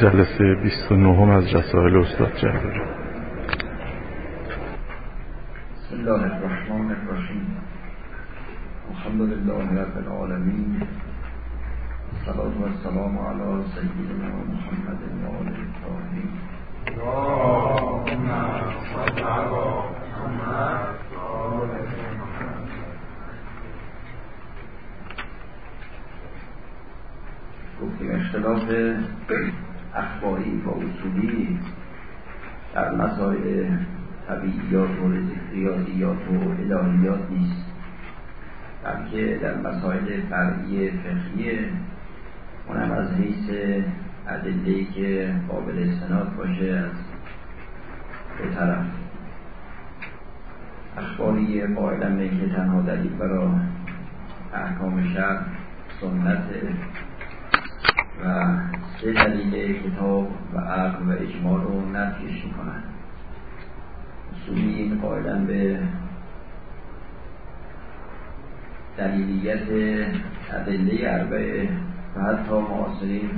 جلسه 29 از رسائل استاد جعفری بسم الله الرحمن الرحیم. الحمد لله رب العالمین. صلاة و السلام علی سیدنا محمد و آله الطاهرین اللهم صل علی محمد گفتیم اختلاف اخباری با اصولی در مسائل طبیعیات و ریاضیات و الهیات نیست. بلکه در مسائل فرعی فقهی اونم از حیث ادله که قابل استناد باشه از دو طرف. اخباری قائلا به که تنها دلیل برای احکام شرع سنت و سه دلیل کتاب و عقل و اجماع رو نفیش می‌کنن. اصولی قائلا به دلیلیت ادله اربعه و حتی معاصرین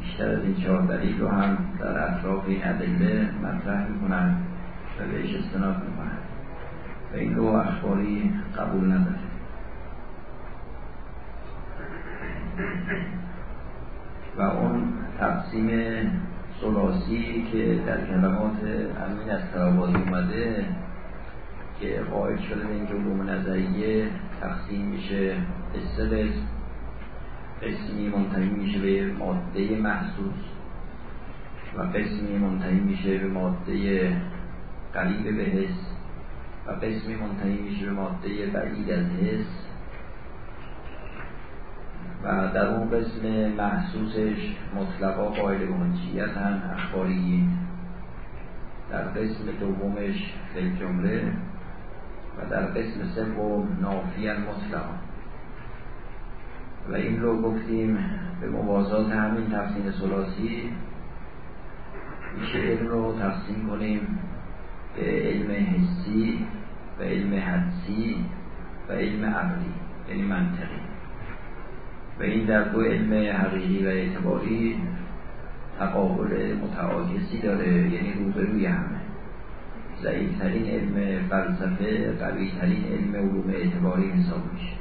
بیشتر از این چهار دلیل رو هم در اطراف این ادله مطرح می‌کنن و بهش استناد می‌کنن. و این رو اخباری قبول نداره. و اون تقسیم سلاسی که در کلمات امین از ترابازی اومده که قائل شده به اینکه علوم نظریه تقسیم میشه قسم. قسمی منتهی میشه به ماده محسوس و قسمی منتهی میشه به ماده قریب به حس و قسمی منتهی میشه به ماده بعید از حس. و در اون قسم محسوسش مطلقا قائل به هم اخباریین در قسم دومش فل جمله و در قسم سوم نافیان مطلقا. و این رو گفتیم به موازات همین تقسیم سلاسی میشه علم رو تقسیم کنیم به علم حسی و علم حدسی و علم عقلی یعنی منطقی. و این در دو علم حقیقی و اعتباری تقابل متعاکسی داره یعنی روبروی همه. ضعیفترین علم فلسفه قویترین علم علوم اعتباری حساب میشه.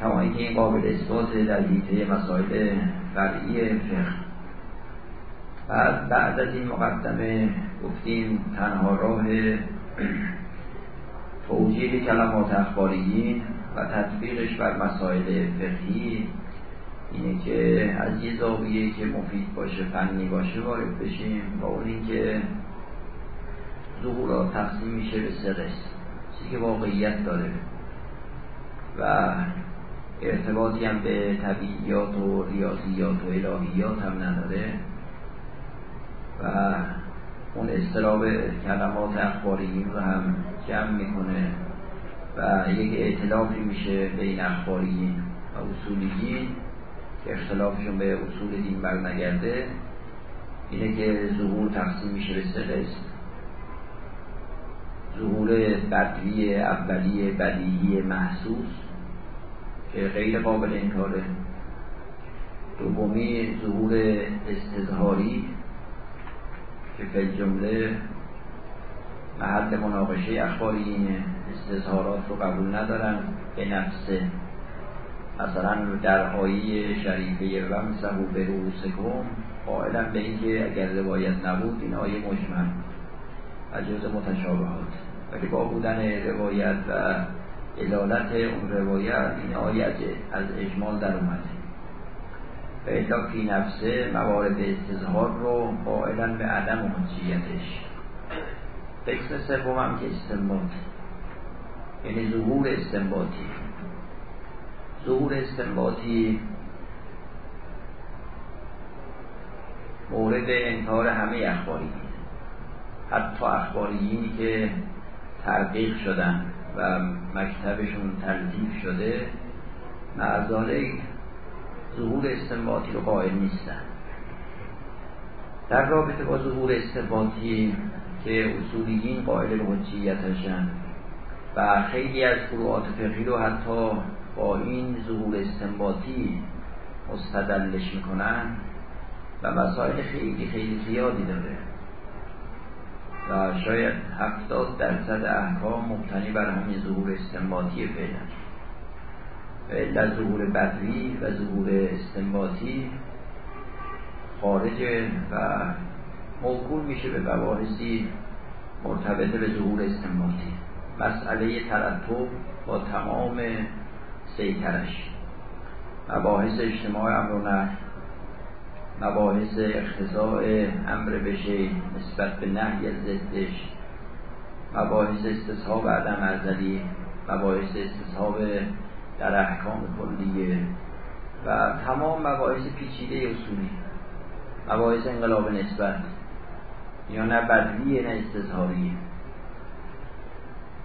کما این قابل اثبات در حیطه مسائل فرعی فقه. بعد بعد از این مقدمه گفتیم تنها راه توجیه کلمات اخباریین و تطبیقش بر مسائل فقهی اینه که از یه زاویه که مفید باشه فنی باشه وارد بشیم با اون اینکه ظهورات تقسیم میشه به سه قسم. چیزی که واقعیت داره و ارتباطی هم به طبیعیات و ریاضیات و الهیات هم نداره و اون استراب کلمات اخباریین رو هم جمع می‌کنه. و یک اعتلافی میشه بین اخباریین و اصولیین که اختلافشون به اصول دین برنگرده. اینه که ظهور تقسیم میشه به سه قسم. ظهور بدوی اولی بدیهی محسوس که غیر قابل انکاره. دومی ظهور استظهاری که فی جمله محل مناقشه اخباریینه استظهارات رو قبول ندارن. به نفسه مثلا در آیه شریفه ومسه به رؤوسکم قائلا به اینکه اگر روایت نبود این آیه مجمل و جز متشابهات. ولی با بودن روایت و علالت اون روایت این آیه از اجمال در اومده. و الا فی نفسه موارد استظهار رو قائلا به عدم حجیتش. قسم سوم هم که استنباط. یعنی ظهور استنباطی. ظهور استنباطی مورد انکار همه اخباری. حتی اخباریینی که ترقیق شدن و مکتبشون تلطیف شده معذاله ظهور استنباطی رو قائل نیستن. در رابطه با ظهور استنباطی که اصولیین قائل به حجیتشن و خیلی از فروعات فقهی رو حتی با این ظهور استنباطی مستدلش می‌کنن و مسائل خیلی خیلی زیادی داره. و شاید هفتاد درصد احکام مبتنی بر همین ظهور استنباطی فعلا. و ظهور بدوی و ظهور استنباطی خارجه و موکول میشه به مباحثی مرتبط به ظهور استنباطی مسئله ترتب با تمام سیترش مباحث اجتماع امر و مباحث اختزاع امر بشه نسبت به نهی از ضدش. مباحث استصحاب عدم ازلی. مباحث استصحاب در احکام کلیه و تمام مباحث پیچیده اصولی. مباحث انقلاب نسبت. یا نه بدویه نه استظهاریه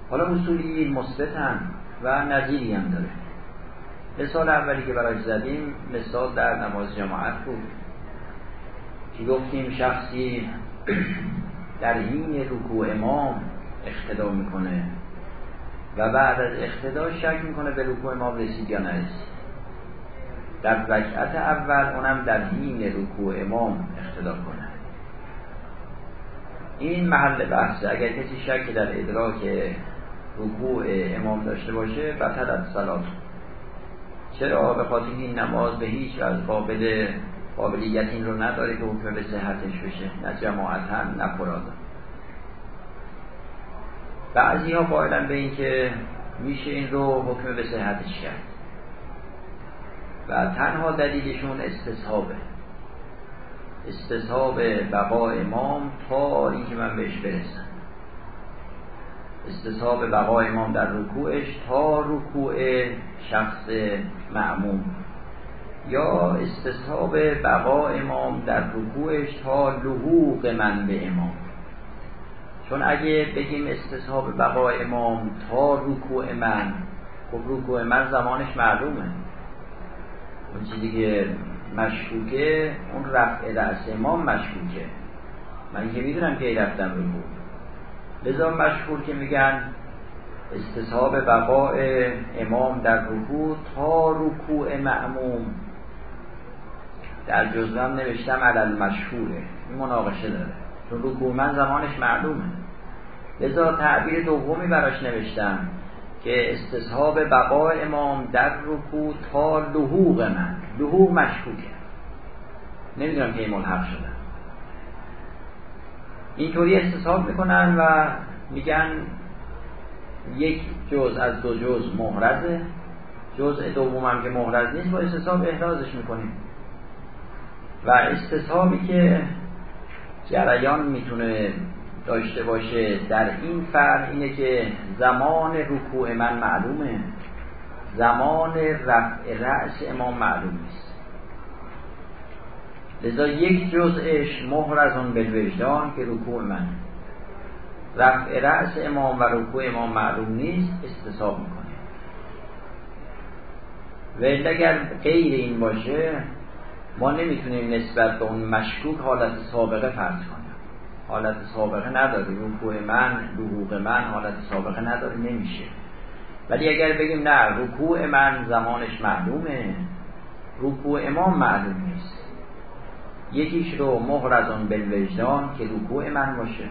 حالا اصولی مثبت و نظیری هم داره. مثال اولی که برای زدیم مثال در نماز جماعت بود. که گفتیم شخصی در حین رکوع امام اقتدا می‌کنه و بعد از اقتدا شک می‌کنه به رکوع امام رسید یا نرسید. در رکعت اول اونم در حین رکوع امام اقتدا کنه. این محل بحثه اگر کسی شک در ادراک رکوع امام داشته باشه بطر از سلات چرا؟ به خاطر این نماز به هیچ از قابل قابلیت این رو نداره که حکم به صحتش بشه. نه جماعت هم نه فرادا بعضی ها قائلن به این که میشه این رو حکم به صحتش کرد. و تنها دلیلشون استصحابه استصحاب بقا امام تا اینکه من بهش برسم. استصحاب بقا امام در رکوعش تا رکوع شخص معموم. یا استصحاب بقا امام در رکوعش تا لحوق من به امام. چون اگه بگیم استصحاب بقا امام تا رکوع من خب رکوع من زمانش معلومه. اون چیزی که مشکوکه اون رفع رأس امام مشکوکه. من که می‌دونم که رفتم رکوع لذا مشهور که میگن استصحاب بقاء امام در رکوع تا رکوع معموم. در جزوم نوشتم علل مشهوره. این مناقشه داره. چون رکوع من زمانش معلومه. لذا تعبیر دومی براش نوشتم که استصحاب بقاء امام در رکوع تا لحوق من. لحوق مشکوکه نمی‌دونم که ملحق شده. اینطوری استصحاب می‌کنن و میگن یک جز از دو جز محرزه. جزء دوم هم که محرز نیست با استصحاب احرازش می‌کنیم. و استصحابی که جریان می‌تونه داشته باشه در این فرق اینه که زمان رکوع من معلومه. زمان رفع رأس امام معلوم نیست. لذا یک جزءش مهرزون بالوجدان که رکوع من. رفع رأس امام و رکوع امام معلوم نیست استصاب می‌کنه. و اگر غیر این باشه ما نمی‌تونیم نسبت به اون مشکوک حالت سابقه فرض کنیم. حالت سابقه نداره. رکوع من لحوق من حالت سابقه نداره. نمیشه. ولی اگر بگیم نه رکوع من زمانش معلومه. رکوع امام معلوم نیست. یکیش رو مهرزون بالوجدان که رکوع من باشه.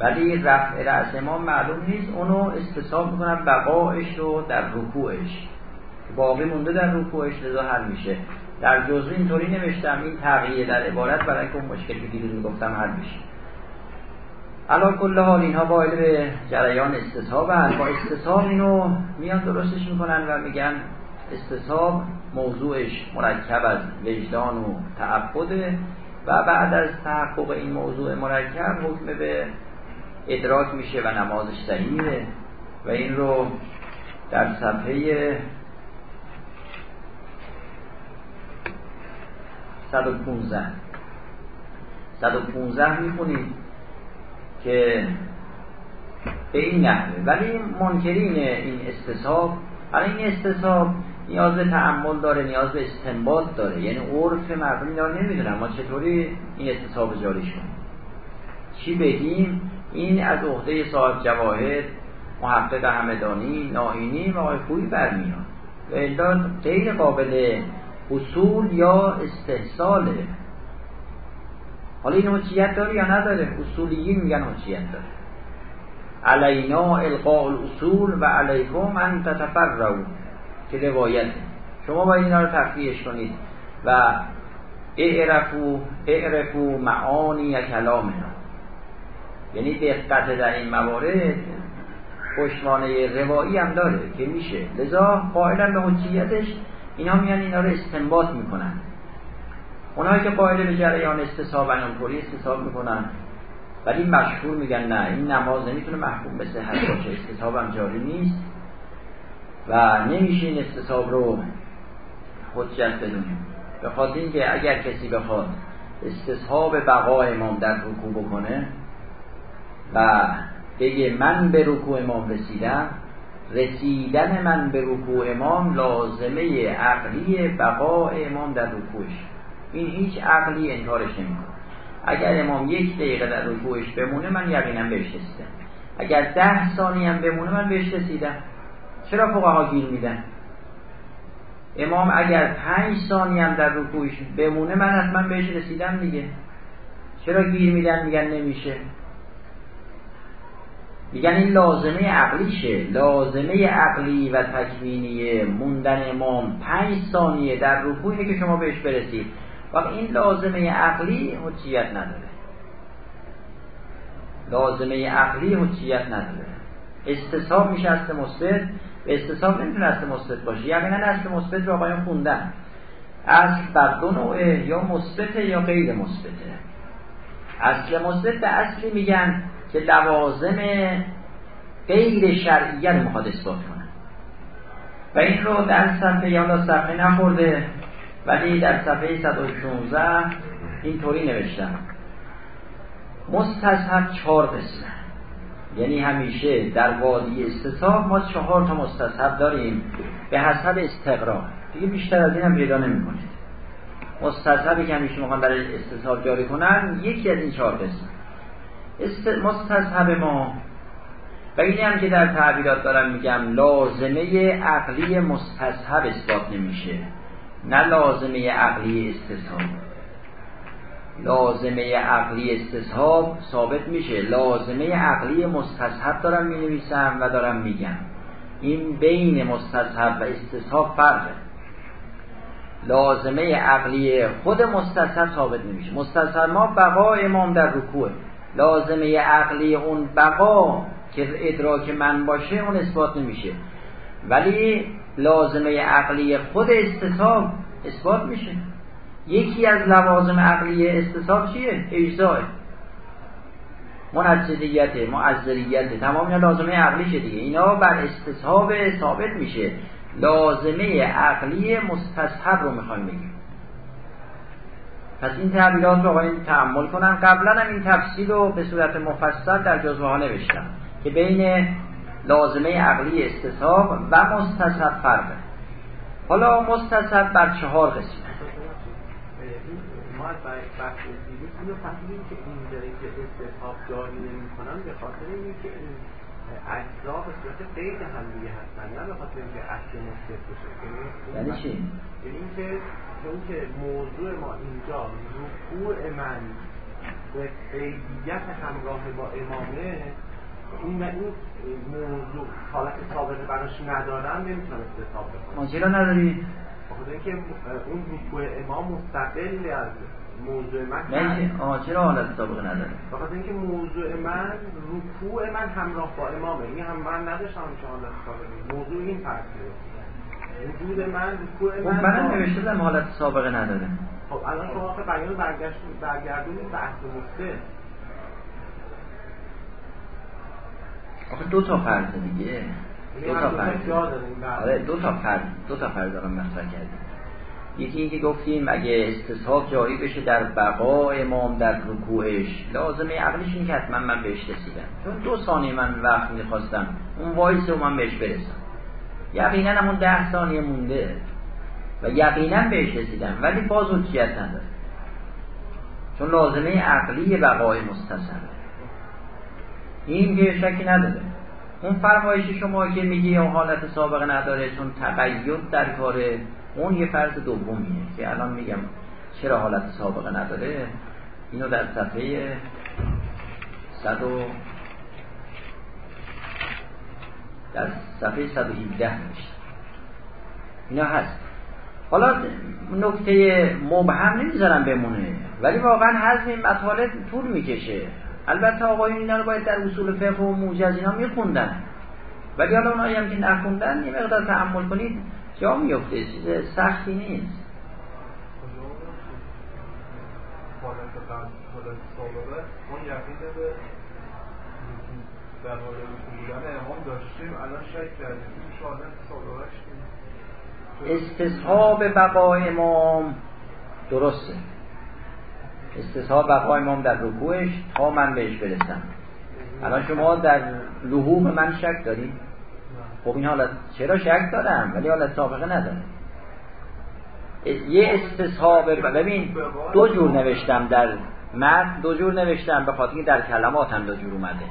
ولی رفع رأس امام معلوم نیست. اونو استصحاب می‌کنم بقایش رو در رکوعش. باقی مونده در رکوعش لذا حل میشه. در جزوی اینطوری نوشتم. این تغییر در عبارت برای اینکه اون مشکل که دیروز می‌گفتم حل میشه. الان کل حال اینها باید به جریان استصحاب هست با استصحاب اینو میان درستش می‌کنن و میگن استصحاب موضوعش مرکب از وجدان و تعبده و بعد از تحقق این موضوع مرکب حکم به ادراک میشه و نمازش صحیحه و این رو در صفحه 115 115 می‌خونید. که به این نحوه. ولی منکرین این استصحاب برای این استصحاب نیاز به تعمل داره نیاز به استنباط داره. یعنی عرف مردم اینا نمی‌دونن ما چطوری این استصحاب جاری کنیم چی بگیم؟ این از عهده صاحب جواهر محقق همدانی ناینی و آقای خویی برمیاد و غیر قابل اصول یا استحصاله. حالا این حجیت داره یا نداره؟ اصولیین میگن حجیت داره علینا القاء الاصول و علیکم ان تتفرعوا. که روایته شما باید اینا رو تفریحش کنید. و اعرفو اعرفو معانی کلامنا. یعنی دقت در این موارد پشتوانه روایی هم داره که میشه. لذا قائلا به حجیتش اینا میان اینا رو استنباط می‌کنن. اونایی که قائل به جریان استصحاب انامپوری استصحاب می‌کنن. ولی مشهور میگن نه این نماز نمی‌تونه محکوم به صحت باشه استصحاب هم جاری نیست و نمیشه این استصحاب رو حجت بدونیم. به خاطر اینکه اگر کسی بخواد استصحاب بقای امام در رکوع بکنه و بگه من به رکوع امام رسیدم رسیدن من به رکوع امام لازمه عقلی بقای امام در رکوعش. این هیچ عقلی انکارش نمی‌کنه. اگر امام یک دقیقه در رکوعش بمونه من یقینا بهش رسیدم. اگر ده ثانیه هم بمونه من بهش رسیدم. چرا فقها گیر میدن؟ امام اگر پنج ثانیه هم در رکوعش بمونه من حتما بهش رسیدم دیگه. چرا گیر میدن؟ میگن نمیشه. میگن این لازمه عقلیشه. لازمه عقلی و تکوینی موندن امام پنج ثانیه در رکوعی که شما بهش برسید. وقت این لازمه عقلی حجیت نداره. لازمه عقلی حجیت نداره. استصحاب میشه است مثبت به استصحاب نمی‌تونه است مثبت باشه. یقینا است مثبت رو آقایان خوندن. اصل بر دو نوعه یا مثبت یا غیر مثبته اصل مثبت به اصلی میگن که لوازم غیر شرعیه رو می‌خواد کنه. و این رو در صفحه یا صفحه نخورده. ولی در صفحه 116 اینطوری نوشتم. مستصحب چهار قسمه یعنی همیشه در وادی استصحاب ما چهار تا مستصحب داریم به حسب استقرار. دیگه بیشتر از این هم پیدا نمی کنید مستصحبی که همیشه می‌خوان برای استصحاب جاری کنن یکی از این چهار قسم است... مستصحب ما و اینی هم که در تعبیرات دارم میگم لازمه عقلی مستصحب اثبات نمیشه. نه لازمه عقلی استصحاب لازمه عقلی استصحاب ثابت میشه. لازمه عقلی مستصحب دارم می نویسم و دارم میگم این بین مستصحب و استصحاب فرقه. لازمه عقلی خود مستصحب ثابت نمیشه. مستصحب ما بقا امام در رکوع لازمه عقلی اون بقا که ادراک من باشه اون اثبات نمیشه. ولی لازمه عقلی خود استصحاب اثبات میشه. یکی از لوازم عقلی استصحاب چیه؟ اجزای. منجدیت معذریت تمام اینا لازمه عقلیشه دیگه. اینا بر استصحاب ثابت میشه. لازمه عقلی مستصحب رو می‌خوایم بگیم. پس این تعبیرات رو آقایون تعمل کنن. قبلا هم این تفصیل رو به صورت مفصل در جزوه ها نوشتم که بین لازمه عقلی استصحاب و مستصحب فرقه حالا مستصحب بر چهار قسم ما بحث اینو فهمیدیم که استصحاب جاری به خاطر اینکه این اجزا به صورت هم دیگه هستن نه به خاطر اینکه اصل بشه یعنی چی؟ یعنی اینکه چون که موضوع ما اینجا رکوع من به قیدیت همراه با امامه این این موضوع حالت ثابت براش ندارم نمی‌تونم استصحاب بکنم ما چرا نداری؟ بخاطر اینکه اون رکوع امام مستقل از موضوع من آه چرا حالت سابقه نداره بخاطر اینکه موضوع من رکوع من همراه با امامه. این هم من نداشتم چه حالت سابقه موضوع این فرقه وجود من رکوع خب من منم نوشته بودم حالت سابقه نداره. خب الان شما آخه بیان برگشت برگردونید اصل مفته. آخه دو تا فرض دیگه. دو تا فرض. آره دو تا فرض دو تا فرض دارم مطرح کردیم. یکی اینکه گفتیم اگه استصحاب جاری بشه در بقا امام در رکوعش لازمه عقلش این که حتما من بهش رسیدم. چون دو ثانیه من وقت می‌خواستم اون وایسه و من بهش برسم. یقینا همون ده ثانیه مونده و یقینا بهش رسیدم ولی باز حجیت نداره. چون لازمه عقلی بقای مستصحبه این که شکی نداره. اون فرمایش شما که میگی اون حالت سابقه نداره چون تقید در کاره اون یه فرض دومیه که الان میگم چرا حالت سابقه نداره؟ اینو در صفحه 100 در صفحه 117 نوشته. اینا هست. حالا نکته مبهم نمی‌ذارم بمونه ولی واقعا حزم این مطالب طول می‌کشه. البته آقایون اینا رو باید در اصول فقه و موجز اینا میخوندن. ولی حالا اونایی هم که نخوندن یه مقدار تحمل کنید جا میفته چیز سختی نیست. اون یقین به در مورد بودن امام داشتیم الان شک کردیم. این شهادت سابقش استصحاب بقای امام. درسته. استصحاب بقای امام در رکوعش تا من بهش برسم. الان شما در لحوم من شک دارید خب این حالت چرا شک دارم؟ ولی حالت سابقه ندارم. یه استصحاب ببین دو جور نوشتم در متن دو جور نوشتم به خاطر در کلمات هم دو جور اومده.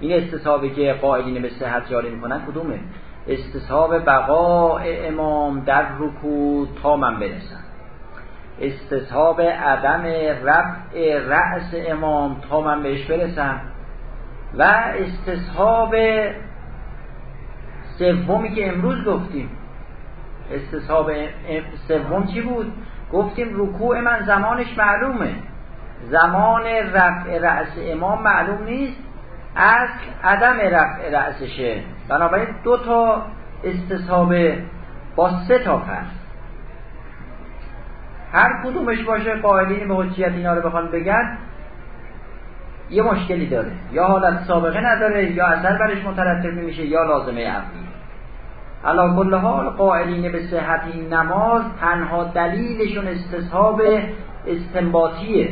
این استصحابی که قائلین به صحت جاری می‌کنن کدومه؟ استصحاب بقاء امام در رکوع تا من برسم. استصحاب عدم رفع رأس امام تا من بهش برسم و استصحاب سومی که امروز گفتیم. استصحاب سوم چی بود؟ گفتیم رکوع من زمانش معلومه. زمان رفع رأس امام معلوم نیست. از عدم رفع رأسشه. بنابراین دو تا استصحاب با سه تا فرض. هر کدومش باشه قائلین به حجیت اینا رو بخوان بگن یه مشکلی داره. یا حالت سابقه نداره یا اثر برش مترتب نمیشه یا لازمه عقلی. علا کل حال قائلین به صحت این نماز تنها دلیلشون استصحاب استنباطیه.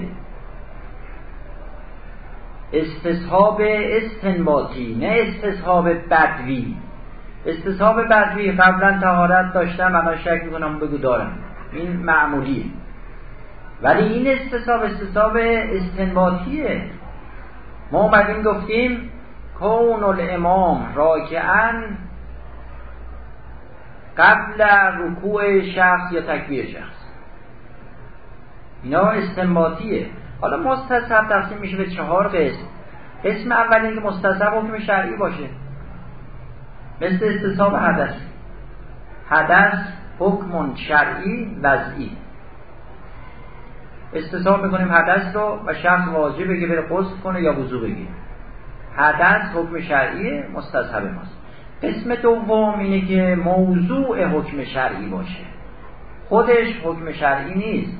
استصحاب استنباطی نه استصحاب بدوی. استصحاب بدوی قبلا تهارت داشتم الان شک می‌کنم بگو دارم. این معمولیه ولی این استصحاب استصحاب استنباطیه. ما اومدیم گفتیم کون الامام راکعا قبل رکوع شخص یا تکبیر شخص. اینا استنباطیه. حالا مستصحب تقسیم میشه به چهار قسم. قسم اول اینکه مستصحب حکم شرعی باشه. مثل استصحاب حدث. حدث حکم شرعی وضعی. استصحاب می‌کنیم حدث رو و شخص واجبه که بره قصد کنه یا وضو بگیره حدث حکم شرعی مستصحب ماست. قسم دوم اینه که موضوع حکم شرعی باشه. خودش حکم شرعی نیست.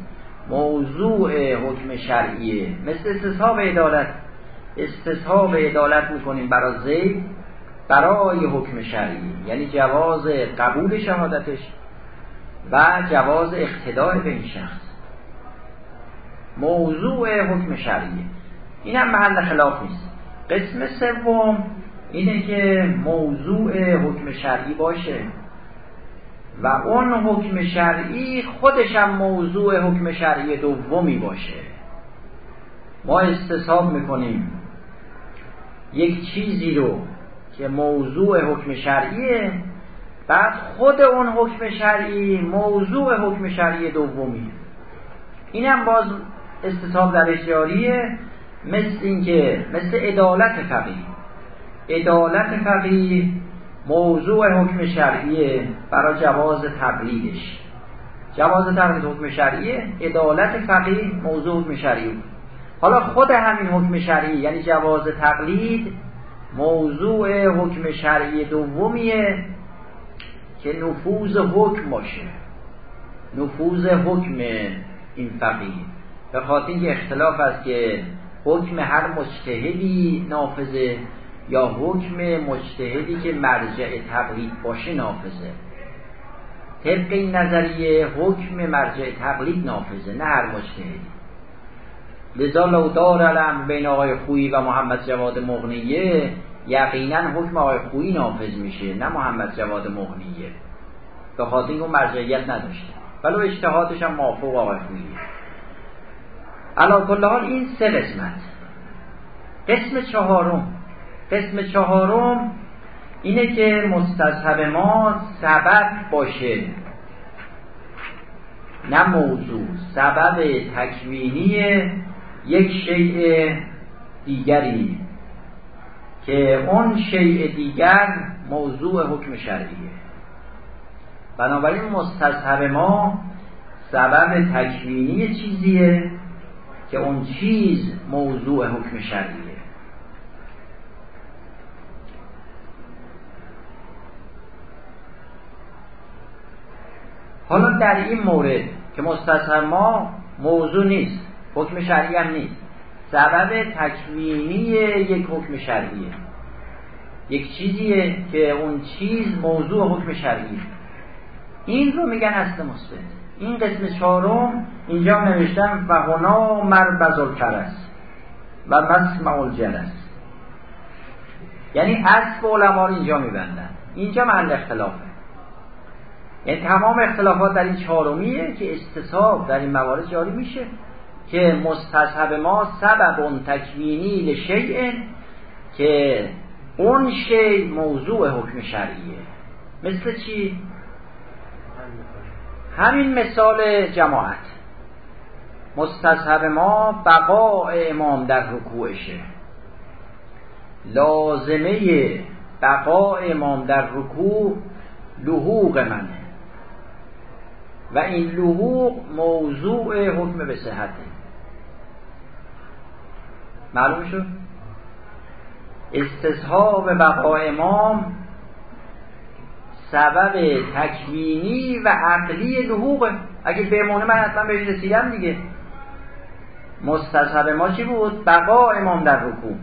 موضوع حکم شرعیه. مثل استصحاب عدالت. استصحاب عدالت می‌کنیم برای زید برای حکم شرعی. یعنی جواز قبول شهادتش و جواز اقتدار به این شخص. موضوع حکم شرعیه. این هم محل خلاف نیست. قسم سوم اینه که موضوع حکم شرعی باشه. و اون حکم شرعی خودش هم موضوع حکم شرعی دومی باشه. ما استصحاب می‌کنیم. یک چیزی رو که موضوع حکم شرعیه بعد خود اون حکم شرعی موضوع حکم شرعی دومی. اینم باز استصحاب در جاریه مثل اینکه مثل عدالت فقیه. عدالت فقیه موضوع حکم شرعیه برای جواز تقلیدش. جواز تقلید حکم شرعیه عدالت فقیه موضوع حکم شرعی بود حالا خود همین حکم شرعی یعنی جواز تقلید موضوع حکم شرعی دومیه. که نفوذ حکم باشه. نفوذ حکم این فقیه. به خاطر اینکه اختلاف است که حکم هر مجتهدی نافذه یا حکم مجتهدی که مرجع تقلید باشه نافذه. طبق این نظریه حکم مرجع تقلید نافذه نه هر مجتهدی. لذا لو دار بین آقای خویی و محمد جواد مغنیه یقینا حکم آقای خویی نافذ میشه نه محمد جواد مغنیه. به خاطر اون مرجعیت نداشته. ولو اجتهادش هم موافق آقای خوییه علا کل حال این سه قسمت. قسم چهارم. قسم چهارم اینه که مستصحب ما سبب باشه. نه موضوع. سبب تکوینی یک شیء دیگری. که اون شیء دیگر موضوع حکم شرعیه. بنابراین مستصحب ما سبب تکوینی چیزیه که اون چیز موضوع حکم شرعیه. حالا در این مورد که مستصحب ما موضوع نیست حکم شرعی هم نیست. سبب تکوینی یک حکم شرعیه. یک چیزیه که اون چیز موضوع حکم شرعیه. این رو میگن اصل مثبت. این قسم چهارم اینجا نوشتم و هنا مربز الکرس و مسمع الجلس یعنی اصل علما رو اینجا میبندن. اینجا محل اختلافه. یعنی تمام اختلافات در این چهارمیه که استصحاب در این موارد جاری میشه. که مستصحب ما سبب تکوینی لشیء که اون شی موضوع حکم شرعیه. مثل چی؟ همین مثال جماعت. مستصحب ما بقاء امام در رکوعشه. لازمه بقاء امام در رکوع لحوق منه. و این لحوق موضوع حکم به صحته. معلوم شد؟ استصحاب بقاء امام سبب تکوینی و عقلی لحوقه اگه بمونه من حتما بهش رسیدم دیگه. مستصحب ما چی بود؟ بقا امام در رکوع.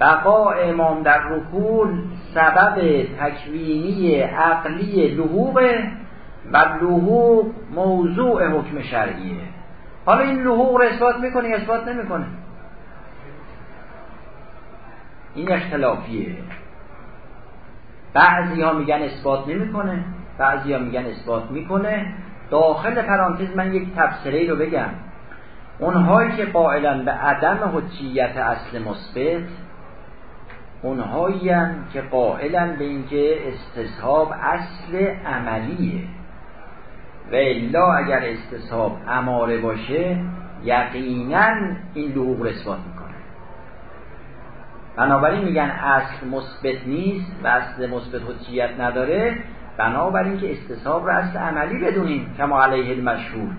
بقا امام در رکوع سبب تکوینی عقلی لحوقه و لحوق موضوع حکم شرعیه. حالا این لحوق رو اثبات می‌کنه یا اثبات نمی‌کنه این اختلافیه. بعضی ها میگن اثبات نمی‌کنه بعضی ها میگن اثبات می‌کنه. داخل پرانتز من یک تفسیری رو بگم. اونهایی که قائلا به عدم حجیت اصل مثبت اونهایی که قائلا به اینکه استصحاب اصل عملیه. و الا اگر استصحاب اماره باشه یقینا این لحوق رو بنابراین میگن اصل مثبت نیست و اصل مثبت حجیت نداره. بنابراین که استصحاب رو اصل عملی بدونیم کما علیه المشهور.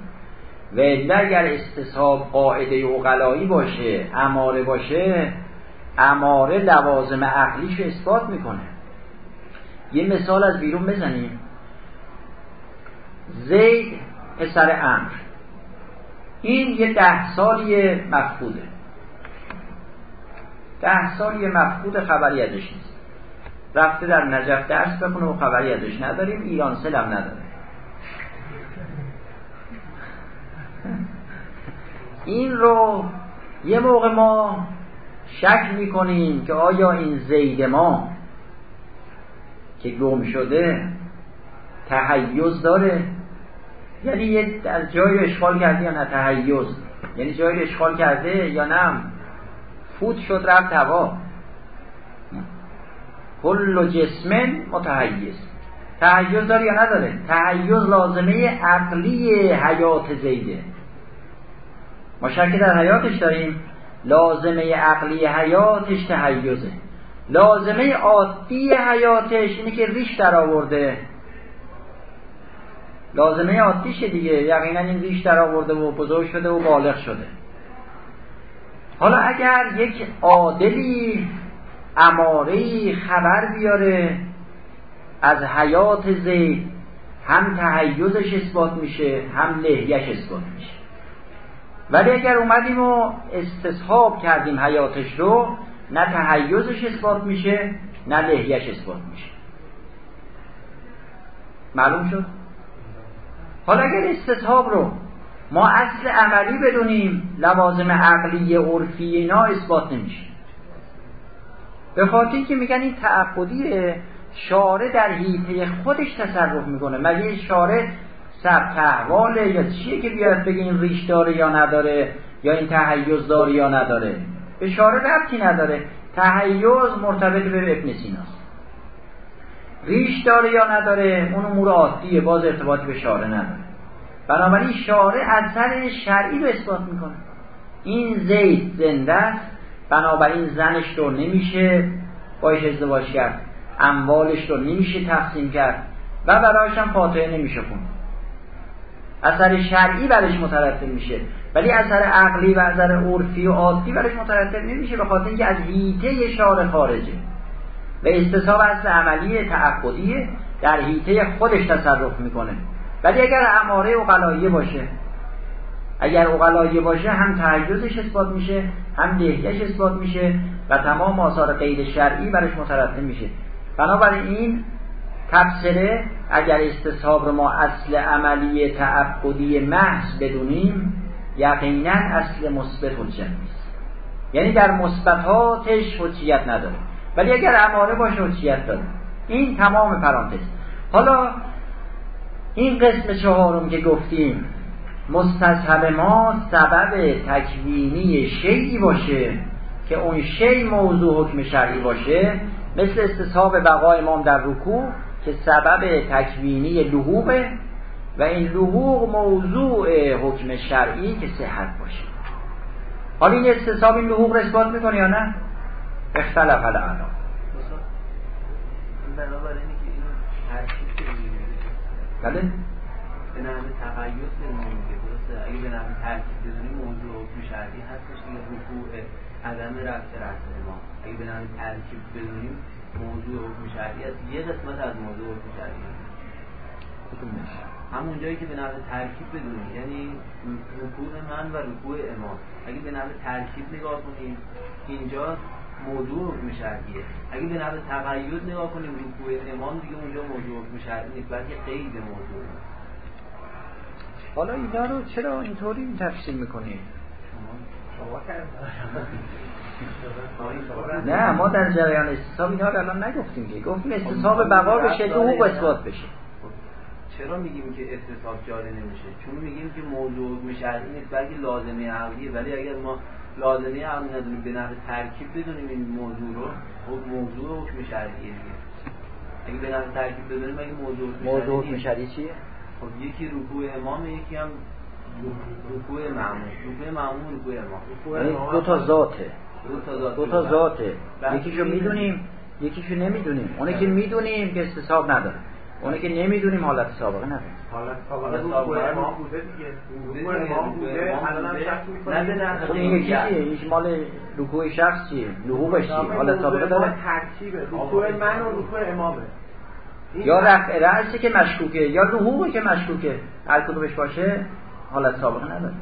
و اگر استصحاب قاعده اقلایی باشه اماره باشه اماره لوازم عقلیش اثبات می‌کنه. یه مثال از بیرون بزنیم. زید پسر امر این یه ده سالی مفقوده. ده سالی مفقود خبری ازش نیست. رفته در نجف درس بخونه و خبری ازش نداریم ایران سلم نداره. این رو یه موقع ما شک می‌کنیم که آیا این زید ما که گم شده تحیز داره؟ یعنی یه از جایی اشغال کرده یا نه تحیز؟ یعنی جایی اشغال کرده یا نه؟ فوت شد رفت هوا. کل جسم متحیز. تحیز داره یا نداره؟ تحیز لازمه عقلی حیات زیده. ما شک در حیاتش داریم. لازمه عقلی حیاتش تحیزه. لازمه عادی حیاتش اینه که ریش در آورده. لازمه عادیشه دیگه. یقینا این ریش در آورده و بزرگ شده و بالغ شده. حالا اگر یک عادلی اماری خبر بیاره از حیات زید هم تحیزش اثبات میشه هم لحیش اثبات میشه. ولی اگر اومدیم و استصحاب کردیم حیاتش رو نه تحیزش اثبات میشه نه لحیش اثبات میشه. معلوم شد؟ حالا اگر استصحاب رو ما اصل عملی بدونیم لوازم عقلی عرفی اینا اثبات نمیشه. به خاطر که میگن این تعقدیه شاره در حیطه خودش تصرف می‌کنه. مگه شاره ثبت احواله یا چیه که بیاد بگه این ریش داره یا نداره یا این تحیز داره یا نداره؟ به شاره ربطی نداره. تحیز مرتبط به ابن سیناست ریش داره یا نداره اون امور عادیه باز ارتباطی به شاره نداره. بنابراین شاره اثر شرعی رو اثبات می‌کنه. این زید زنده است. بنابراین زنش رو نمیشه باش ازدواج کرد. اموالش رو نمیشه تقسیم کرد و برایش هم فاتحه نمیشه خون. اثر شرعی برش مترتب میشه. ولی اثر عقلی و اثر عرفی و عادی برش مترتب نمیشه به خاطر اینکه از هیته شار خارجه. و استصحاب اصل عملی تعقدیه در هیته خودش تصرف می‌کنه. ولی اگر اماره اقلاییه باشه اگر اقلاییه باشه هم تحیزش اثبات میشه هم دهگش اثبات میشه و تمام آثار غیر شرعی برش مترتب میشه. بنابراین تفسره اگر استصحاب رو ما اصل عملی تعبدی محض بدونیم یقینا اصل مثبت حجت نیست. یعنی در مثبتاتش حجیت نداره. ولی اگر اماره باشه حجیت داره. این تمام پرانتز. حالا این قسم چهارم که گفتیم مستصحب ما سبب تکوینی شیعی باشه که اون شی موضوع حکم شرعی باشه مثل استصحاب بقای امام در رکوع که سبب تکوینی لحوقه و این لحوق موضوع حکم شرعی که صحت باشه. حالا این استصحاب این لحوق رو اثبات می‌کنه یا نه؟ اختلف الان. بله. به نحو بزنیم که درسته؟ اگه به نحو ترکیب بزنیم موضوع حکم شرعی هستش که رکوع عدم رفت رأس ما. اگه به نحو ترکیب بزنیم موضوع حکم شرعی است یه قسمت از موضوع حکم شرعی همون جایی که به نحو ترکیب بدونیم یعنی رکوع من و رکوع امام اگه به نحو ترکیب نگاه کنیم اینجا موضوع حکم شرعیه اگه به نحو تقید نگاه کنیم رکوع امام دیگه اونجا موضوع حکم شرعی نیست بلکه قید موضوع. حالا اینا رو چرا اینطوری تفسیر می‌کنیم نه ما در جریان استصحاب اینا رو الان نگفتیم که. گفتیم استصحاب بقا بشه حقوق اثبات بشه. چرا میگیم که استصحاب جاری نمیشه؟ چون میگیم که موضوع مشرعی نیست بلکه لازمه عقلیه ولی اگر ما لازمه عقلی ندونیم به نحو ترکیب بدونیم این موضوع رو. خب موضوع حکم شرعیه دیگه. اگه به نحو ترکیب بدونیم اگه موضوع موضوع حکم شرعی چیه؟ خب یکی رکوع امام یکی هم رکوع معمول. رکوع معمول رکوع امام. یعنی دو تا ذاته. دو تا ذات دو تا ذاته. یکیشو می‌دونیم یکیشو نمی‌دونیم. اونه که می‌دونیم که استصحاب نداره. اونه که نمی‌دونیم حالت سابقه نداره حالت سابقه امام بوده دیگه. امام بوده. الان شک می‌کنه خب این این مال رکوع شخص چیه لحوقش چیه حالت سابقه داره؟ ترکیبه. رکوع من و رکوع امامه. یا رفع رأسی که مشکوکه یا لحوقی که مشکوکه. هر کدومش باشه حالت سابقه نداره.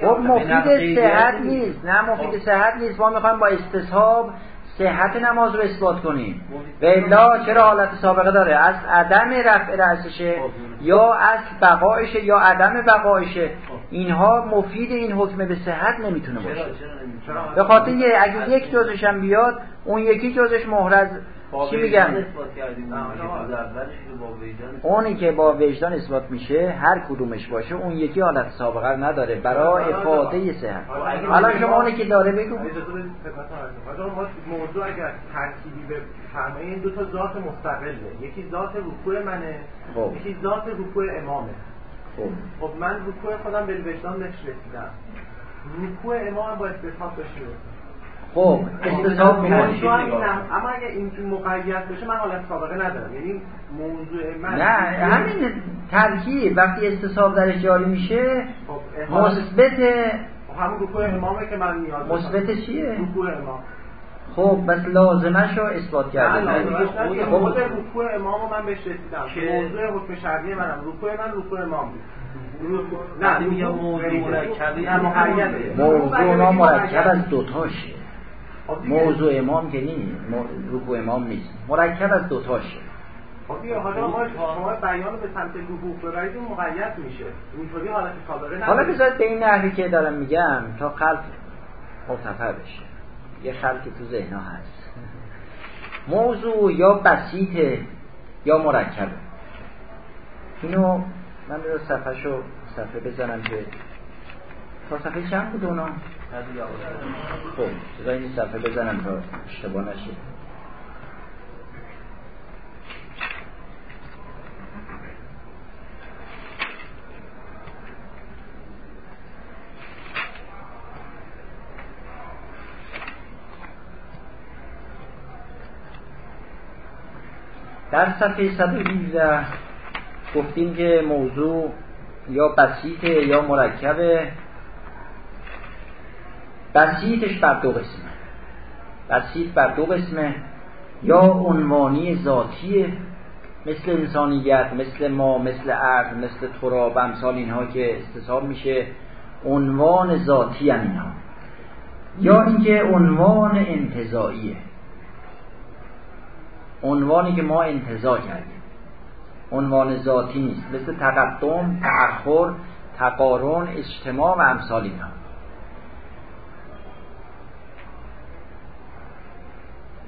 خب مفید صحت نیست. نه مفید صحت نیست. ما می‌خوایم با استصحاب صحت نماز رو اثبات کنیم. و الا چرا حالت سابقه داره؟ از عدم رفع رأسشه یا از بقایشه یا عدم بقایشه اینها مفید این حکم به صحت نمی‌تونه باشه. به خاطر اینکه اگه یک جزش هم بیاد اون یکی جزش محرز چی میگن؟ اونی که با وجدان اثبات میشه هر کدومش باشه اون یکی حالت سابقه نداره. برای افاده صحت حالا شما اونی که داره بگو. موضوع اگر ترکیبی به این دو تا ذات مستقله. یکی ذات رکوع منه یکی ذات رکوع امامه. خب. من رکوع خودم به وجدان رسیدم. رکوع امام باید به بشه خب استصحاب می‌کنی اما اگه این مقید بشه من حالت سابقه ندارم. یعنی موضوع من نه همین ترکیب. وقتی استصحاب درش جاری میشه خب مثبت همون رکوع امامه که من نیاز مثبت چیه؟ رکوع امام. خب بس لازمش رو اثبات کرده خب خود رکوع امام رو من بهش رسیدم. موضوع حکم شرعی منم. رکوع من رکوع امام بود. نه میگم موضوع مرکبه موضوع مرکب از دوتاشه. موضوع امام که نیست رکوع امام نیست. مرکب از دوتاشه خب حالا ما شما بیان به سمت حقوق برایتون مقید میشه. اینطوری حالت سابقه حالا بذارید به این نحوی که دارم میگم تا قلب مرتفع بشه. یه خلقی تو ذهنها هست. موضوع یا بسیطه یا مرکبه اینو من رو صفحه شو صفحه بزنم که تا صفحه چند بود اونا؟ خب صدای این صفحه بزنم تا اشتباه نشه. در صفحه 117 گفتیم که موضوع یا بسیطه یا مرکبه بسیطش بر دو قسمه. بسیط بر دو قسمه. یا عنوانی ذاتیه مثل انسانیت مثل ما مثل عرض مثل تراب امثال اینها که استصحاب میشه. عنوان ذاتی هم اینها. یا اینکه عنوان انتظاییه عنوانی که ما انتظار کردیم. عنوان ذاتی نیست. مثل تقدم تأخر تقارن اجتماع و امثال اینها.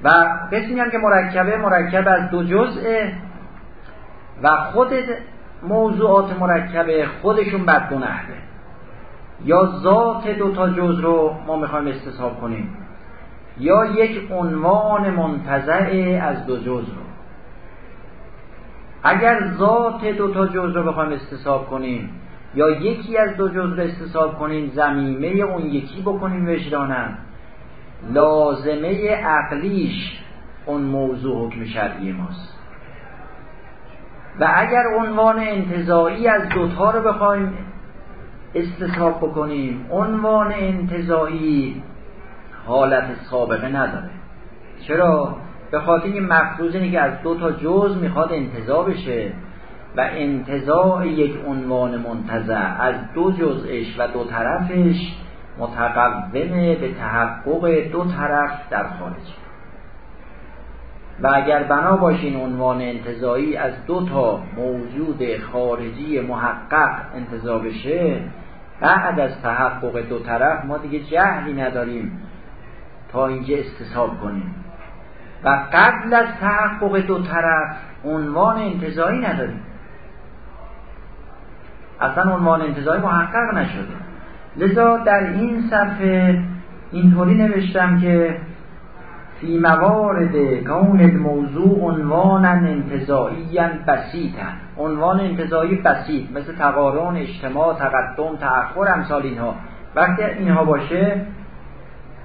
و قسمی هم که مرکبه مرکب از دو جزء و خود موضوعات مرکبه خودشون بدگنهده یا ذات دو تا جز رو ما می‌خوایم استصحاب کنیم یا یک عنوان منتظع از دو جز رو. اگر ذات دو تا جز رو بخوایم استصحاب کنیم یا یکی از دو جز رو استصحاب کنیم زمیمه اون یکی بکنیم وجدانم لازمه عقلیش اون موضوع حکم شرعی ماست و اگر عنوان انتظایی از دوتا رو بخوایم استصحاب بکنیم عنوان انتظایی حالت سابقه نداره چرا؟ به خاطر این مفروض اینه که از دو تا جز می‌خواد انتظا بشه و انتظاع یک عنوان منتظر از دو جزش و دو طرفش متقومه به تحقق دو طرف در خارج. و اگر بنا باشین عنوان انتظایی از دو تا موجود خارجی محقق انتظا بشه بعد از تحقق دو طرف ما دیگه جهلی نداریم تا اینجا استصحاب کنیم. و قبل از تحقق دو طرف عنوان انتظایی نداریم. اصلا عنوان انتظایی محقق نشده. لذا در این صفحه اینطوری نوشتم که فی موارد کون الموضوع عنوانا انتظایی بسیطا. عنوان انتظایی بسیط مثل تقارن اجتماع تقدم تأخر امثال اینها. وقتی اینها باشه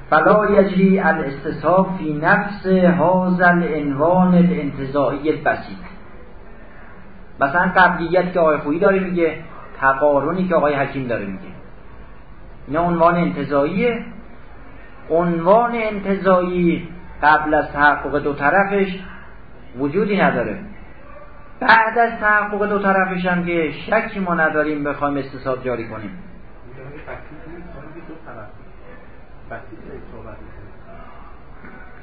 فلا یجری الاستصحاب فی نفس هذا العنوان الانتظایی بسیط مثلا قبلیت که آقای خویی داره میگه تقارنی که آقای حکیم داره میگه. اینا عنوان انتظاییه. عنوان انتظایی قبل از تحقق دو طرفش وجودی نداره. بعد از تحقق دو طرفش هم که شکی ما نداریم بخوایم استصحاب جاری کنیم.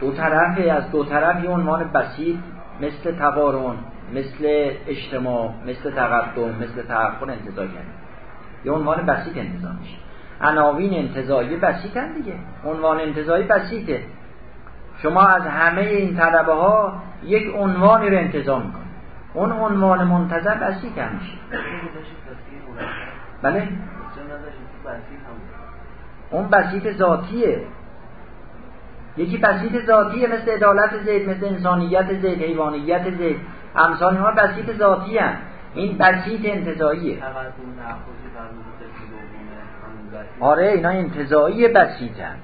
دو طرفه از دو طرف یه عنوان بسیط مثل تقارن مثل اجتماع مثل تقدم مثل تأخر انتظار یه عنوان بسیط انتظار میشه عناوین انتظایی بسیطن دیگه. عنوان انتظایی بسیطه شما از همه این طلبه ها یک عنوانی رو انتظار می‌کنید. اون عنوان منتظر بسیط هم میشه. بله؟ اون بسیط ذاتیه. یکی بسیط ذاتیه مثل عدالت زید مثل انسانیت زید حیوانیت زید. امثال اینها بسیط ذاتی هم. این بسیط انتظاییه. آره اینا انتظایی بسیط هم.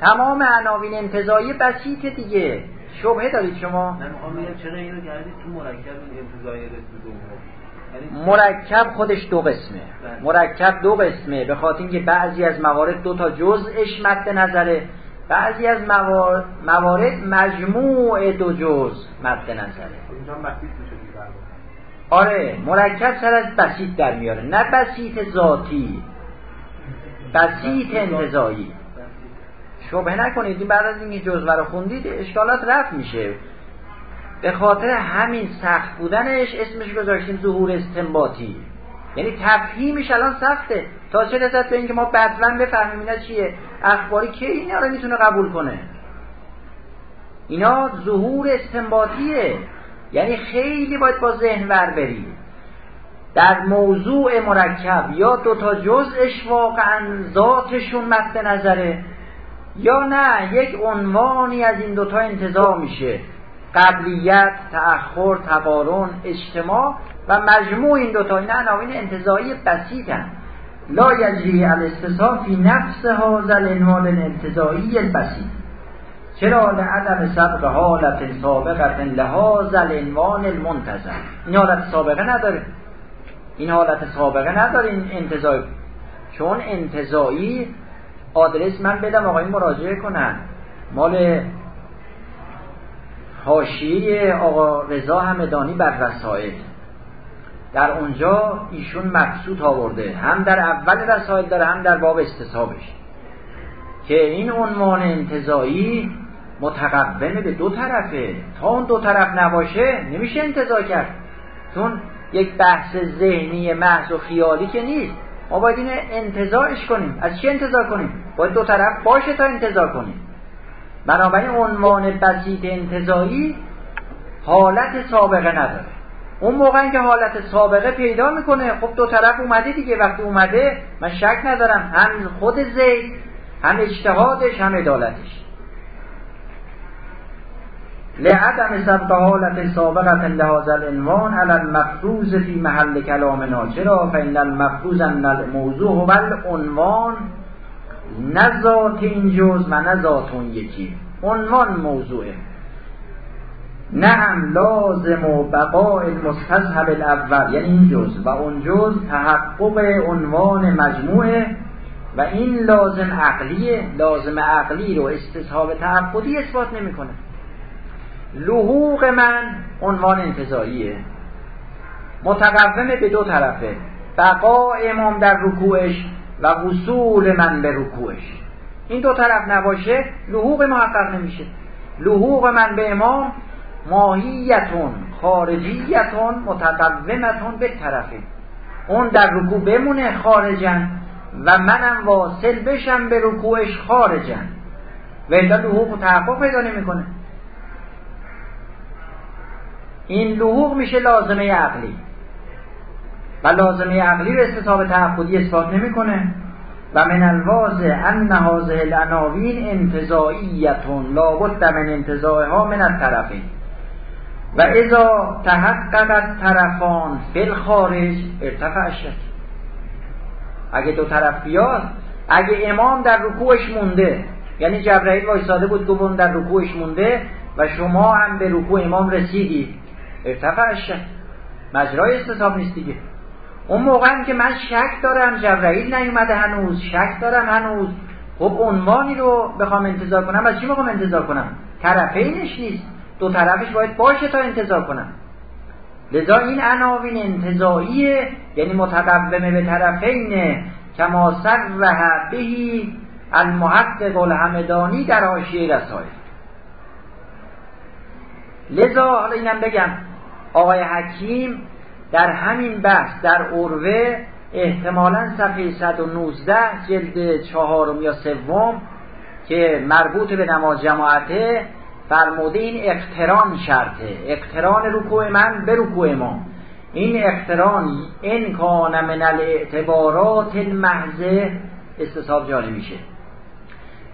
تمام عناوین انتظایی بسیط دیگه. شبهه دارید شما؟ چرا اینو کردید تو مرکب انتظایی یعنی مرکب خودش دو قسمه. بله. مرکب دو قسمه به خاطر اینکه بعضی از موارد دو تا جزءش مد نظره. بعضی از موارد مجموع دو جز مد نظره. آره مرکب سر از بسیط در میاره. نه بسیط ذاتی. بسیط انتظایی. شبه نکنید این بعد از اینکه جزوه رو خوندید اشکالات رفت میشه. به خاطر همین سخت بودنش اسمش گذاشتیم ظهور استنباطی. یعنی تفهیمش الان سخته. تا چه رسد به اینکه ما بدون بفهمیم اینا چیه. اخباری که اینا رو می‌تونه قبول کنه؟ اینا ظهور استنباطیه. یعنی خیلی باید با ذهن ور بری در موضوع مرکب یا دوتا جزءش واقعا ذاتشون مد نظره یا نه یک عنوانی از این دوتا انتظار میشه. قبلیت، تأخر، تقارن، اجتماع و مجموع این دوتا این عناوین انتظایی بسیطن. لا یجری الاستصحاب فی نفس هذا العنوان الانتظایی البسیط. چرا؟ لعدم سبق حالت سابقت لحاظ العنوان المنتظر. این حالت سابقه نداره. این حالت سابقه نداره این انتظایی چون انتظایی آدرس من بدم آقای مراجعه کنن. مال حاشیه آقا رضا همدانی بر رسائل. در اونجا ایشون مقصود آورده. هم در اول رسائل داره هم در باب استصحابش که این عنوان انتظایی متقومه به دو طرفه. تا اون دو طرف نباشه نمیشه انتظار کرد. چون یک بحث ذهنی محض و خیالی که نیست. ما باید این انتظارش کنیم. از چی انتظار کنیم؟ باید دو طرف باشه تا انتظار کنیم. بنابراین عنوان بسیط انتظایی حالت سابقه نداره. اون موقع که حالت سابقه پیدا می‌کنه خب دو طرف اومده دیگه. وقتی اومده من شک ندارم. هم خود زید هم اجتهادش هم عدالتش. لعدم سبق حالت سابقت لهذا العنوان على المفروض فی محل کلامنا. چرا؟ فإن المفروض ان الموضوع هو العنوان نه ذات این جز و نه اون یکی. عنوان موضوعه نعم لازم و بقاء المستصحب الاول یعنی این جز. و اون جز تحقق عنوان مجموعه و این لازم عقلیه لازم عقلی رو استصحاب تعبدی اثبات نمی‌کنه. لحوق من عنوان انتظاییه متقومه به دو طرفه. بقا امام در رکوعش و وصول من به رکوعش. این دو طرف نباشه لحوق محقق نمیشه. لحوق من به امام ماهیتون خارجیتون متقومتون به طرفه. اون در رکوع بمونه خارجن و منم واصل بشم به رکوعش خارجن و الا لحوق تحقق پیدا نمی‌کنه. این لحوق میشه لازمه عقلی. و لازمه عقلی رو استصحاب تعبدی اثبات نمی‌کنه. و من الواضح ان هذه العناوین انتزاعیتون لابد من انتزاعها من الطرفین. و اذا تحققت طرفان فی الخارج ارتفع شد. اگه دو طرف بیاد اگه امام در رکوعش مونده یعنی جبرائیل وایساده بود گفت در رکوعش مونده و شما هم به رکوع امام رسیدی ارتفع شد مجرای استصحاب نیست دیگه. اون موقع که من شک دارم جبرائیل نیومده هنوز شک دارم هنوز. خب عنوانی رو بخوام انتظار کنم از چی بخوام انتظار کنم؟ طرفینش نیست. دو طرفش باید باشه تا انتظار کنم. لذا این عناوین انتظاییه یعنی متقومه به طرفین. کما صرح بهی المحقق الحمدانی در حاشیه رسائل لذا حالا اینم بگم آقای حکیم در همین بحث در عروه احتمالا صفحه 119 جلد چهارم یا سوم که مربوط به نماز جماعته فرموده این اقتران شرطه. اقتران رکوع من به رکوع ما. این اقتران این کان من الاعتبارات المحضه استصحاب جاری میشه.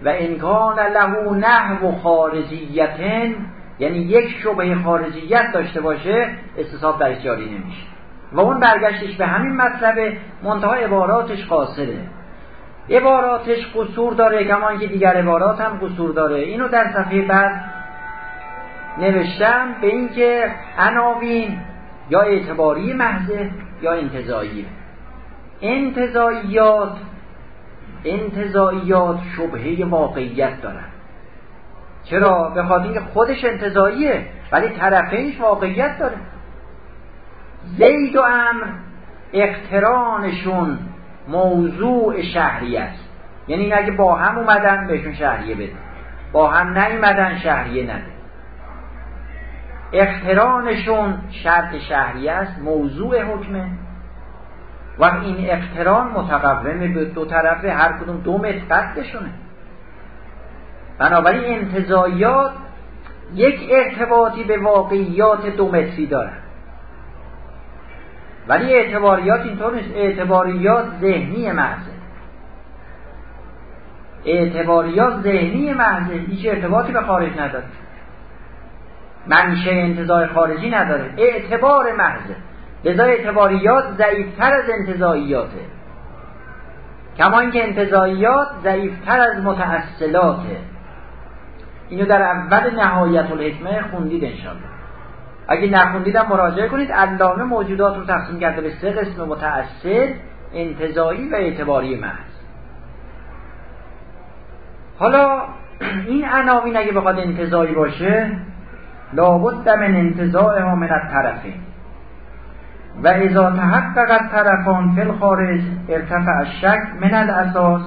و کان له نحو خارجیتن یعنی یک شبه خارجیت داشته باشه استصحاب درش جاری نمیشه. و اون برگشتش به همین مطلب منتها عباراتش قاصره. عباراتش قصور داره کما که دیگر عبارات هم قصور داره. اینو در صفحه بعد نوشتم به اینکه عناوین یا اعتباری محضه یا انتظایی انتظاییات انتظاییات شبهه واقعیت دارن. چرا؟ به خاطر خودش انتظاییه ولی طرفینش واقعیت داره. زید و امر اقترانشون موضوع شهریت یعنی اگه با هم اومدن بهشون شهریه بده با هم نیومدن شهریه نده. اقترانشون شرط شهریه است موضوع حکمه و این اقتران متقومه به دو طرفه هر کدوم دو متر قدشونه بنابراین انتظایات یک ارتباطی به واقعیات دو متری دارن. ولی اعتباریات اینطور نیست. اعتباریات ذهنی محضه. اعتباریات ذهنی محضه. هیچ ارتباطی به خارج نداره. منشه انتظار خارجی نداره. اعتبار محضه. لذا اعتباریات ضعیفتر از انتظاییاته کما اینکه انتظاییات ضعیفتر از متأصلاته. اینو در اول نهایت الحکمه خوندید انشالله اگه نخوندیدم مراجعه کنید. علامه موجودات رو تقسیم کرده به سه قسم متأصل انتظایی و اعتباری محض. حالا این عناوین اگه بخواد انتظایی باشه لابد من انتظاعها من الطرفین. و اذا تحقق الطرفان فی الخارج ارتفع الشک من الاساس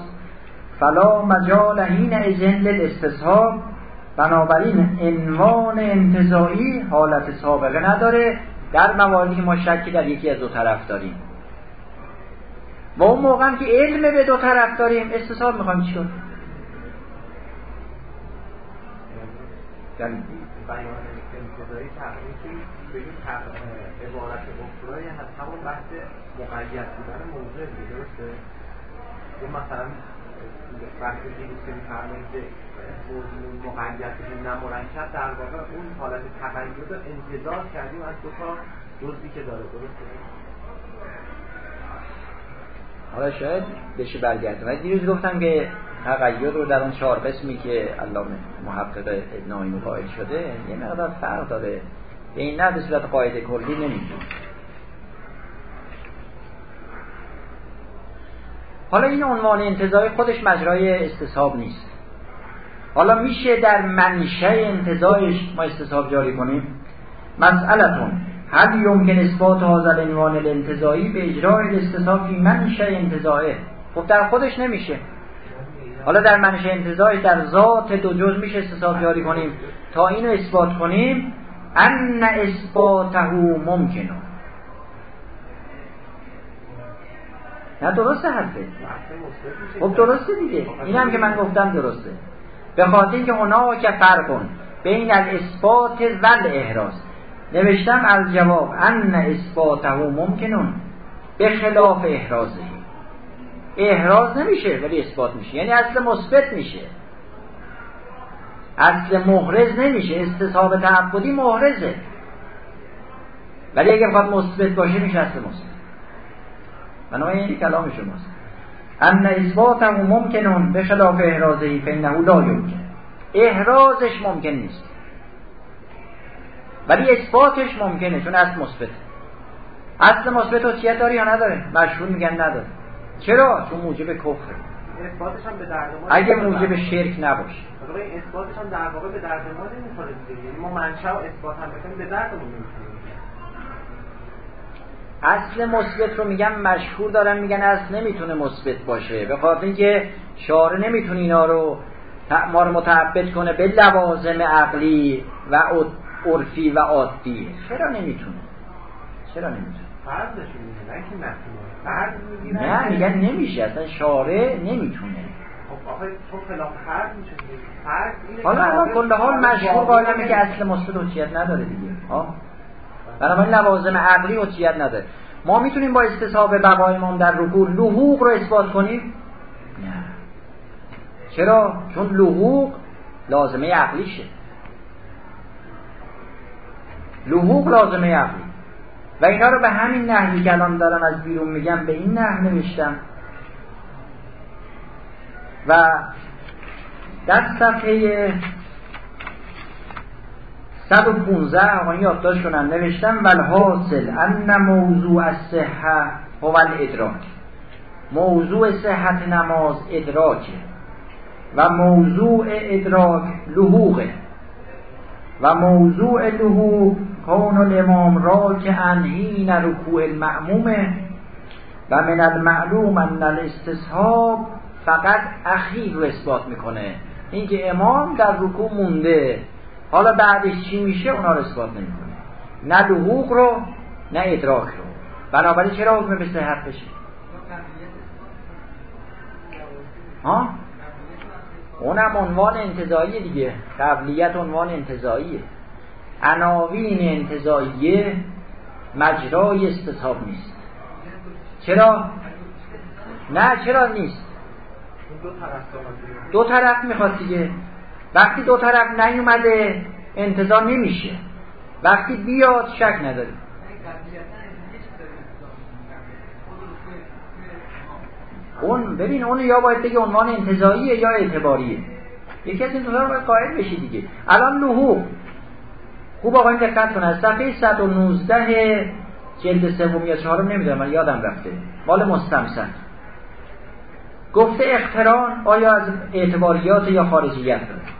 فلا مجال حین اذن للاستصحاب بنابراین عنوان انتظایی حالت سابقه نداره. در مواردی که ما شکی در یکی از دو طرف داریم. و اون موقع که علم به دو طرف داریم استصحاب می‌خوایم چی کنیم؟ بیان انتظایی تقریبی بگیم عبارت اخرای هست همون بحث مقید بودن موضوع درسته؟ اون مثلا وقتی که میفرمایید موضوع مقید در واقع اون حالت تقید رو انتظار کردیم از دو تا که داره درسته؟ حالا شاید بشه برگردم ولی دیروز گفتم که تقید رو در اون چهار قسمی که علامه محقق ابن قائل شده یه مقدار فرق داره. به این نه به صورت قاعده کلی نمی‌تونه حالا این عنوان انتظای خودش مجرای استصحاب نیست. حالا میشه در منشه انتظایش ما استصحاب جاری کنیم؟ مسئلتون هل یمکن اثبات هذا عنوان الانتظایی به اجرای الاستصحاب فی منشه انتظایه خب در خودش نمیشه. حالا در منشه انتظایش در ذات دو جز میشه استصحاب جاری کنیم. تا اینو اثبات کنیم ان اثباته ممکنه. نه درسته حرفه. خب درسته دیگه. این هم که من گفتم درسته. به خاطر اینکه اونا که فرقون بین الاثبات و الاحراز نوشتم از جواب ان اثباته ممکنون. به خلاف احرازه. احراز نمیشه ولی اثبات میشه. یعنی اصل مثبت میشه. اصل محرز نمیشه. استصحاب تعبدی محرزه. ولی اگر بخواد مثبت باشه میشه اصل مثبت. بنابراین این کلام شماست. ان اثباتم ممکنون به خلاف احرازه فانه لا یمکن. احرازش ممکن نیست. ولی اثباتش ممکنه چون اصل مثبت اصل مثبت حسیت داری یا نداره؟ مشهور میگن نداره. چرا؟ چون موجب کفره. اثباتش هم به درد ما اگه موجب شرک نباشه. اثباتش هم در واقع به درد ما نمی‌خوره دیگه. یعنی ما منشأ و اثبات هم بکنیم به دردمون نمی‌خوره. اصل مثبت رو میگم مشهور دارن میگن اصل نمی‌تونه مثبت باشه. به خاطر اینکه شاره نمی‌تونه اینا رو ما رو متعبد کنه به لوازم عقلی و عرفی و عادی. چرا نمی‌تونه؟ چرا نمی‌تونه؟ نه میگن نمیشه اصلا شاره نمی‌تونه. خب آخه تو فلان فرض میشه فرض اینه حالا کل حال مشهور قائلمه که اصل مثبت حجیت نداره دیگه. ها بنابراین لوازم عقلی حجیت نداره. ما می‌تونیم با استصحاب بقای امام در رکوع لحوق رو اثبات کنیم؟ نه. چرا؟ چون لحوق لازمه عقلیشه. لحوق لازمه عقلی. و اینا رو به همین نحوی که الان دارم از بیرون میگم به این نحو نوشتم. و در صفحه 115 آقایان یادداشت کنن نوشتم. والحاصل ان موضوع الصحه هو الادراک موضوع صحت نماز ادراکه و موضوع ادراک لحوقه و موضوع لحوق کون الامام را که انهین رکوع المعمومه و من المعلوم ان الاستصحاب فقط اخیر رو اثبات می‌کنه. اینکه امام در رکوع مونده حالا بعدش چی میشه؟ اونا رو اثبات نمی‌کنه. نه لحوق رو نه ادراک رو. بنابراین چرا حکم به صحت بشه ها؟ اونم عنوان انتظایی دیگه. قبلیت عنوان انتظاییه عناوین انتظاییه مجرای استصحاب نیست. چرا؟ نه چرا نیست؟ دو طرف می‌خواد دیگه. وقتی دو طرف نیومده انتظار نمیشه. وقتی بیاد شک نداریم. اون ببین اون یا باید بگه عنوان انتظاییه یا اعتباریه. یکی از این دو باید قائل بشی دیگه. الان لحوق خوب آقا این دقت کنه. صفحه 119 جلد سوم یا چهارم نمی‌دونم من یادم رفته. مال مستمسن. گفته اختران آیا از اعتباریات یا خارجیت؟ داره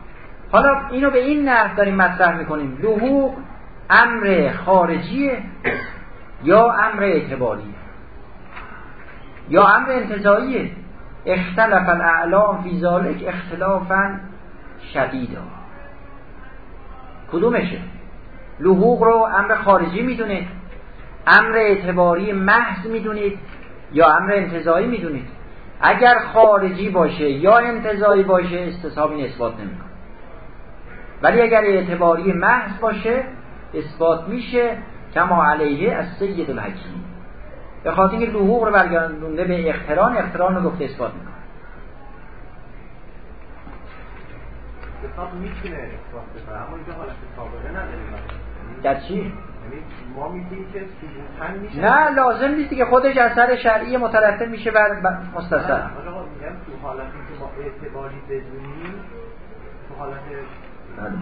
حالا اینو به این نحو داریم مطرح می‌کنیم. لحوق امر خارجیه یا امر اعتباریه یا امر انتظاییه اختلف الاعلام فی ذالک اختلافا شدیدا. کدومشه؟ لحوق رو امر خارجی می‌دونید. امر اعتباری محض می‌دونید. یا امر انتظایی می‌دونید. اگر خارجی باشه یا انتظایی باشه استصحابی اثبات نمی‌کنه. ولی اگر اعتباری محض باشه اثبات میشه کما علیه از سید الحکیم به خاطر اینکه لحوق رو برگردونده به اختران اختران رو گفته اثبات می‌کنه می‌تونه اثبات بکنه اما اینجا حالت سابقه نداره در چی؟ یعنی ما که میشه نه لازم نیست که خودش اثر شرعی مترتب میشه بر میگم تو حالتی که ما اعتباری بدونیم تو حالت.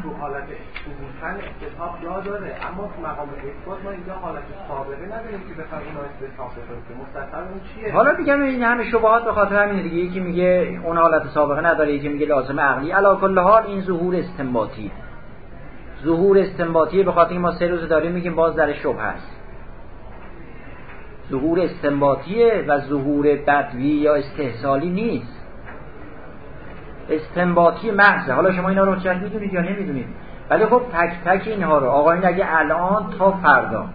تو حالت ثبوتن استثاب جا داره. اما تو مقام اثبات ما اینجا حالت سابقه نداریم که بخوایم اینو استثاب بکنیم مستثر اون چیه. حالا میگم این همه شبهات به خاطر همین دیگه. یکی میگه اون حالت سابقه نداره یکی میگه لازم عقلی. علا کل حال این ظهور استنباطی. ظهور استنباطی به خاطر ما سه روز داریم میگیم باز در شبه هست. ظهور استنباطیه و ظهور بدوی یا استحصالی نیست. استنباطی محضه حالا شما اینا رو چند می‌دونید یا نمی‌دونید. ولی خب تک تک اینها رو. آقایون اگه الان تا فردا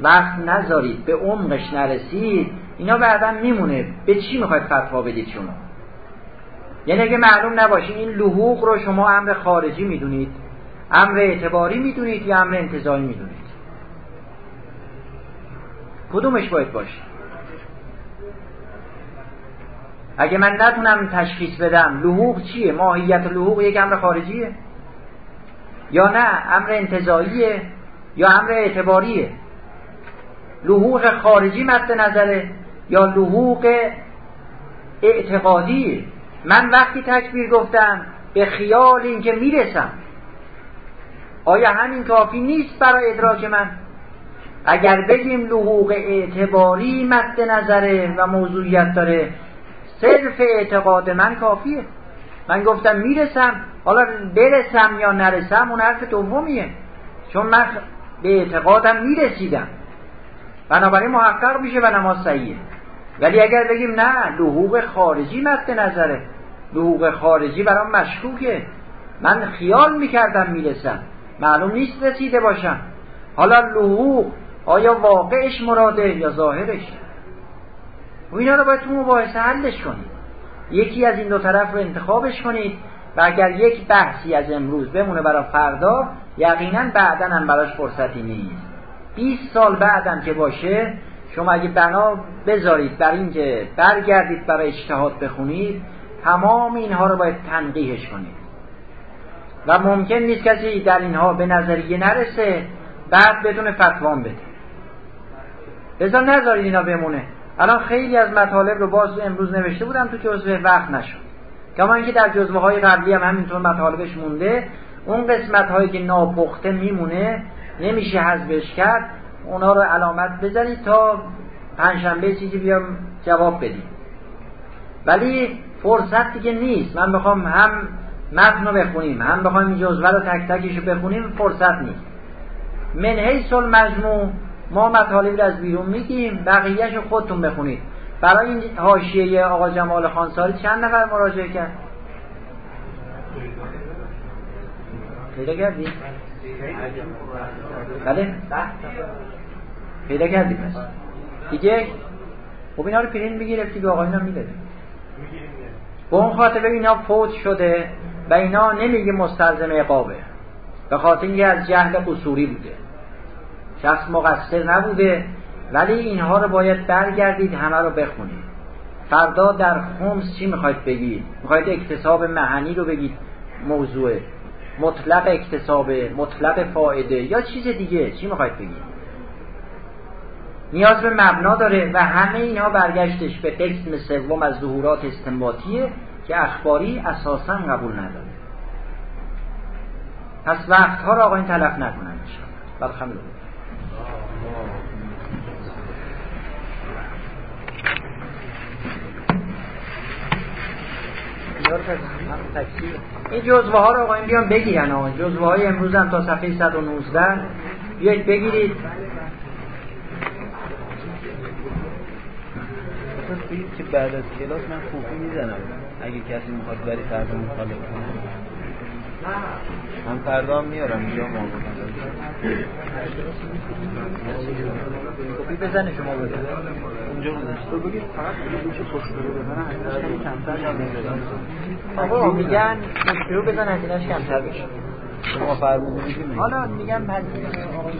وقت نذارید به عمقش نرسید اینا بعدا میمونه. به چی می‌خواید فتوا بدید شما؟ یعنی اگه معلوم نباشه این لحوق رو شما امر خارجی می‌دونید امر اعتباری می‌دونید یا امر انتظاری می‌دونید؟ کدومش باید باشه؟ اگه من نتونم تشخیص بدم لحوق چیه؟ ماهیت لحوق یک امر خارجیه. یا نه امر انتظاییه یا امر اعتباریه. لحوق خارجی مد نظره یا لحوق اعتقادیه من وقتی تکبیر گفتم به خیال اینکه می‌رسم. آیا همین کافی نیست برای ادراک من؟ اگر بگیم لحوق اعتباری مد نظره و موضوعیت داره صرف اعتقاد من کافیه. من گفتم می‌رسم. حالا برسم یا نرسم اون حرف دومیه. چون من به اعتقادم می‌رسیدم. بنابراین محقق میشه و نماز صحیحه. ولی اگر بگیم نه لحوق خارجی مد نظره. لحوق خارجی برام مشکوکه. من خیال می‌کردم می‌رسم. معلوم نیست رسیده باشم. حالا لحوق آیا واقعش مراده یا ظاهرش؟ و اینا رو باید تو مباحثه حلش کنید. یکی از این دو طرف رو انتخابش کنید و اگر یک بحثی از امروز بمونه برای فردا یقینا بعدا هم براش فرصتی نیست. 20 سال بعدم که باشه شما اگه بنا بذارید بر اینکه برگردید برای اجتهاد بخونید تمام اینها رو باید تنقیحش کنید. و ممکن نیست کسی در اینها به نظریه نرسه بعد بدون فتوان بده. بذار نذارید اینا بمونه. الان خیلی از مطالب رو باز امروز نوشته بودم تو جزوه وقت نشد. کما اینکه در جزوه های قبلی هم همینطور مطالبش مونده اون قسمت هایی که ناپخته میمونه نمیشه حذفش کرد اونا رو علامت بزنید تا پنجشنبه چیزی بیام جواب بدیم. ولی فرصت دیگه نیست. من بخوام هم متن رو بخونیم هم بخوایم جزوه رو تک تکش رو بخونیم فرصت نیست. من حیث المجموع ما مطالبی از بیرون میگیم بقیهش رو خودتون بخونید. برای این حاشیه آقا جمال خانساری چند نفر مراجعه کرد؟ پیدا کردی؟ بله؟ پیدا کردی پس. دیگه؟ خب اینا رو پرین بگیرفتی به آقایون هم می‌دادی به اون خاطر اینا فوت شده و اینا نمیگه مستلزم اقابه به خاطر اینکه از جهل قصوری بوده. شخص مقصر نبوده ولی اینها رو باید برگردید همه رو بخونید. فردا در خمس چی می‌خواید بگید؟ می‌خواید اکتساب معنی رو بگید؟ موضوع. مطلق اکتساب مطلق فایده یا چیز دیگه؟ چی می‌خواید بگید؟ نیاز به مبنا داره و همه اینها برگشتش به قسم سوم از ظهورات استنباطیه که اخباری اساسا قبول نداره. پس وقتها رو آقایین تلف نکنن انشاءالله. این جزوه ها رو آقایین بیان بگیرن آقا. جزوه های امروز هم تا صفحه 119 بیایید بگیرید. که بعد از کلاس من خوبی می‌زنم. اگه کسی می‌خواد بری فردا مخالف کنه. من فردا میارم اینجا ما کپی بزنه شما بده اونجا تو بگید فقط میشه خوشگله بزنن کمتر آقا میگن خوشگله بزن هزینه‌اش کمتر بشه. شما فرمودید حالا میگم هزینه آقای